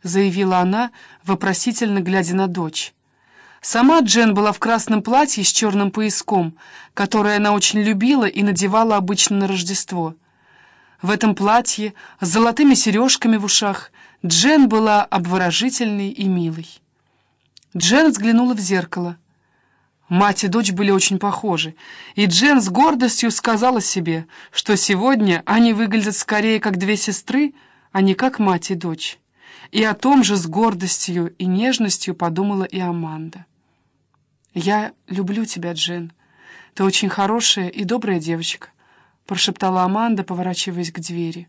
— заявила она, вопросительно глядя на дочь. Сама Джен была в красном платье с черным пояском, которое она очень любила и надевала обычно на Рождество. В этом платье с золотыми сережками в ушах Джен была обворожительной и милой. Джен взглянула в зеркало. Мать и дочь были очень похожи, и Джен с гордостью сказала себе, что сегодня они выглядят скорее как две сестры, а не как мать и дочь. И о том же с гордостью и нежностью подумала и Аманда. «Я люблю тебя, Джен. Ты очень хорошая и добрая девочка», — прошептала Аманда, поворачиваясь к двери.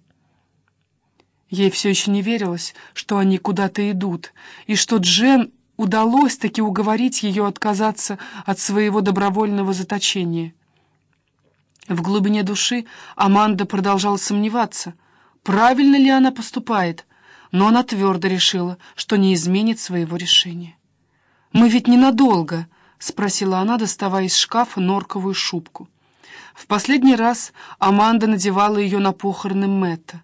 Ей все еще не верилось, что они куда-то идут, и что Джен удалось таки уговорить ее отказаться от своего добровольного заточения. В глубине души Аманда продолжала сомневаться, правильно ли она поступает, но она твердо решила, что не изменит своего решения. «Мы ведь ненадолго», — спросила она, доставая из шкафа норковую шубку. В последний раз Аманда надевала ее на похороны Мэтта.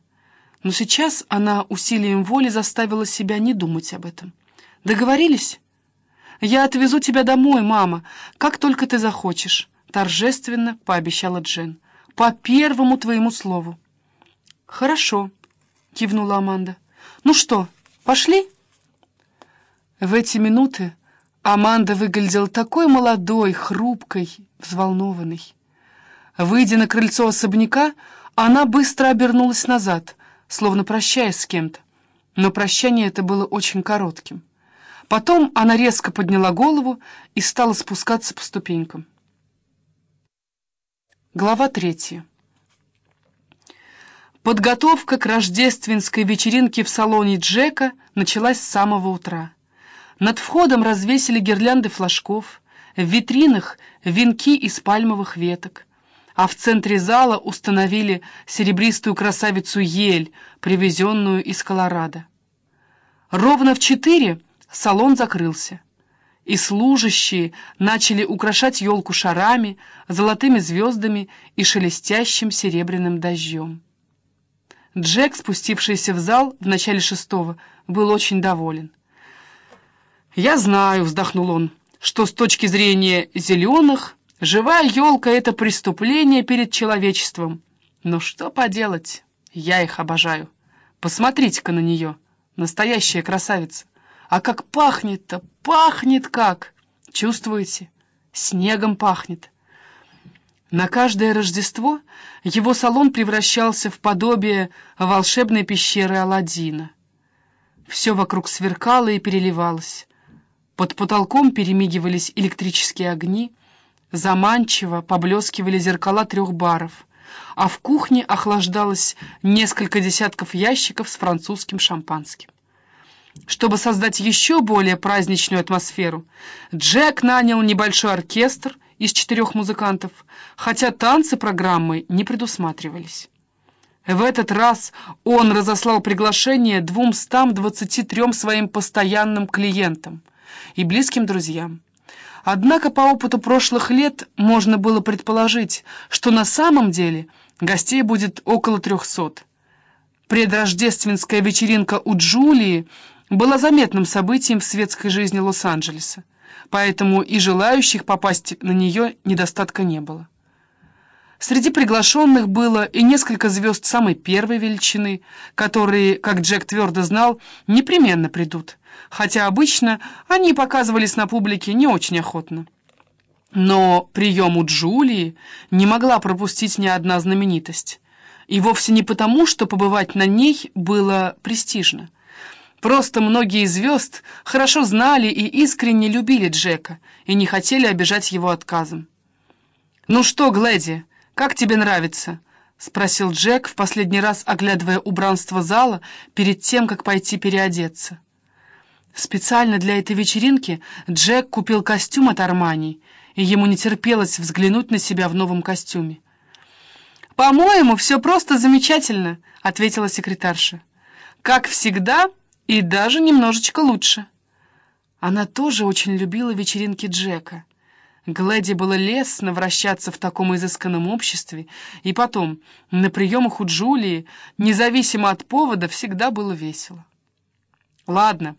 Но сейчас она усилием воли заставила себя не думать об этом. «Договорились?» «Я отвезу тебя домой, мама, как только ты захочешь», — торжественно пообещала Джен. «По первому твоему слову». «Хорошо», — кивнула Аманда. «Ну что, пошли?» В эти минуты Аманда выглядела такой молодой, хрупкой, взволнованной. Выйдя на крыльцо особняка, она быстро обернулась назад, словно прощаясь с кем-то. Но прощание это было очень коротким. Потом она резко подняла голову и стала спускаться по ступенькам. Глава третья. Подготовка к рождественской вечеринке в салоне Джека началась с самого утра. Над входом развесили гирлянды флажков, в витринах венки из пальмовых веток, а в центре зала установили серебристую красавицу ель, привезенную из Колорадо. Ровно в четыре салон закрылся, и служащие начали украшать елку шарами, золотыми звездами и шелестящим серебряным дождем. Джек, спустившийся в зал в начале шестого, был очень доволен. «Я знаю», — вздохнул он, — «что с точки зрения зеленых живая елка — это преступление перед человечеством. Но что поделать, я их обожаю. Посмотрите-ка на нее, настоящая красавица. А как пахнет-то, пахнет как! Чувствуете? Снегом пахнет. На каждое Рождество его салон превращался в подобие волшебной пещеры Аладдина. Все вокруг сверкало и переливалось. Под потолком перемигивались электрические огни, заманчиво поблескивали зеркала трех баров, а в кухне охлаждалось несколько десятков ящиков с французским шампанским. Чтобы создать еще более праздничную атмосферу, Джек нанял небольшой оркестр из четырех музыкантов, хотя танцы программы не предусматривались. В этот раз он разослал приглашение 223 своим постоянным клиентам и близким друзьям. Однако по опыту прошлых лет можно было предположить, что на самом деле гостей будет около трехсот. Предрождественская вечеринка у Джулии была заметным событием в светской жизни Лос-Анджелеса, поэтому и желающих попасть на нее недостатка не было. Среди приглашенных было и несколько звезд самой первой величины, которые, как Джек твердо знал, непременно придут, хотя обычно они показывались на публике не очень охотно. Но прием у Джулии не могла пропустить ни одна знаменитость. И вовсе не потому, что побывать на ней было престижно. Просто многие звезд хорошо знали и искренне любили Джека и не хотели обижать его отказом. «Ну что, Глэди, как тебе нравится?» — спросил Джек, в последний раз оглядывая убранство зала перед тем, как пойти переодеться. Специально для этой вечеринки Джек купил костюм от Армани, и ему не терпелось взглянуть на себя в новом костюме. «По-моему, все просто замечательно», — ответила секретарша. «Как всегда, и даже немножечко лучше. Она тоже очень любила вечеринки Джека. Глэди было лестно вращаться в таком изысканном обществе, и потом, на приемах у Джулии, независимо от повода, всегда было весело. Ладно,